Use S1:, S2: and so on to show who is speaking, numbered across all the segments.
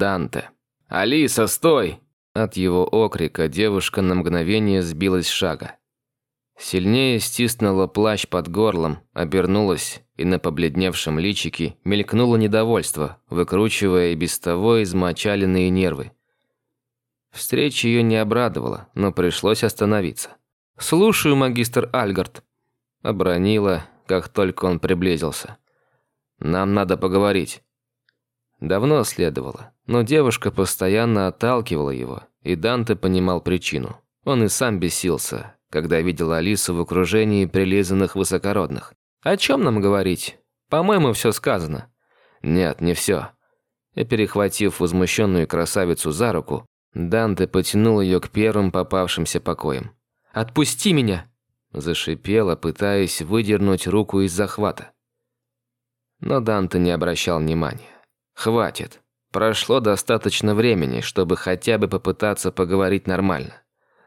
S1: Данте. «Алиса, стой!» От его окрика девушка на мгновение сбилась с шага. Сильнее стиснула плащ под горлом, обернулась, и на побледневшем личике мелькнуло недовольство, выкручивая и без того измочаленные нервы. Встреча ее не обрадовала, но пришлось остановиться. «Слушаю, магистр Альгард», – обронила, как только он приблизился. «Нам надо поговорить». Давно следовало, но девушка постоянно отталкивала его, и Данте понимал причину. Он и сам бесился, когда видел Алису в окружении прилизанных высокородных. «О чем нам говорить? По-моему, все сказано». «Нет, не все». И перехватив возмущенную красавицу за руку, Данте потянул ее к первым попавшимся покоям. «Отпусти меня!» Зашипела, пытаясь выдернуть руку из захвата. Но Данте не обращал внимания. «Хватит. Прошло достаточно времени, чтобы хотя бы попытаться поговорить нормально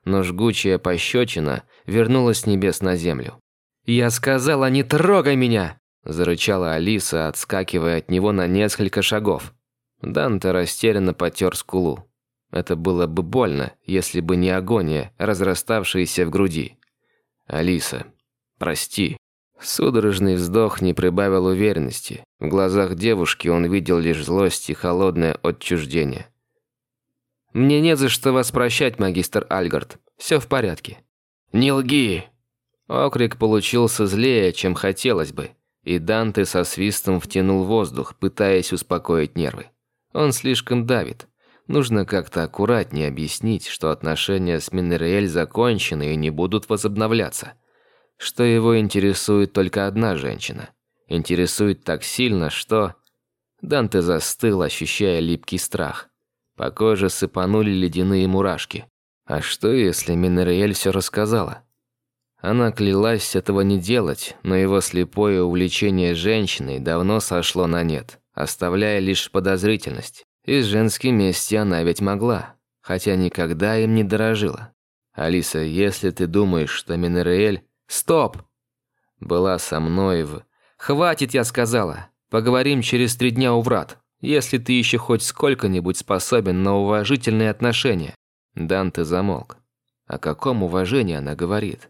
S1: но жгучая пощечина вернулась с небес на землю. «Я сказала, не трогай меня!» – зарычала Алиса, отскакивая от него на несколько шагов. Данте растерянно потер скулу. Это было бы больно, если бы не агония, разраставшаяся в груди. «Алиса, прости». Судорожный вздох не прибавил уверенности. В глазах девушки он видел лишь злость и холодное отчуждение. «Мне не за что вас прощать, магистр Альгард. Все в порядке». «Не лги!» Окрик получился злее, чем хотелось бы, и Данте со свистом втянул воздух, пытаясь успокоить нервы. Он слишком давит. Нужно как-то аккуратнее объяснить, что отношения с Минериэль закончены и не будут возобновляться. Что его интересует только одна женщина. Интересует так сильно, что... Данте застыл, ощущая липкий страх. По коже сыпанули ледяные мурашки. А что, если Минериэль все рассказала? Она клялась этого не делать, но его слепое увлечение женщиной давно сошло на нет, оставляя лишь подозрительность. И с женским мести она ведь могла, хотя никогда им не дорожила. Алиса, если ты думаешь, что Минериэль... Стоп! Была со мной в... Хватит, я сказала. Поговорим через три дня у врат если ты еще хоть сколько-нибудь способен на уважительные отношения». Данте замолк. О каком уважении она говорит?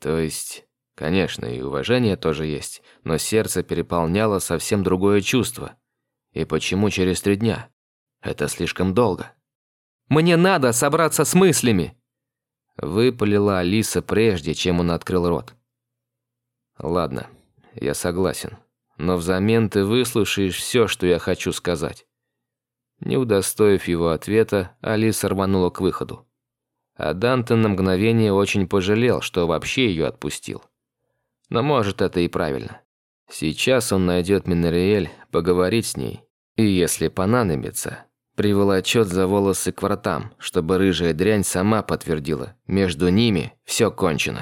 S1: То есть, конечно, и уважение тоже есть, но сердце переполняло совсем другое чувство. И почему через три дня? Это слишком долго. «Мне надо собраться с мыслями!» Выпалила Алиса прежде, чем он открыл рот. «Ладно, я согласен но взамен ты выслушаешь все, что я хочу сказать». Не удостоив его ответа, Алиса рванула к выходу. А Данте на мгновение очень пожалел, что вообще ее отпустил. Но может это и правильно. Сейчас он найдет Минериэль, поговорить с ней. И если понадобится, приволочет за волосы к вратам, чтобы рыжая дрянь сама подтвердила, между ними все кончено.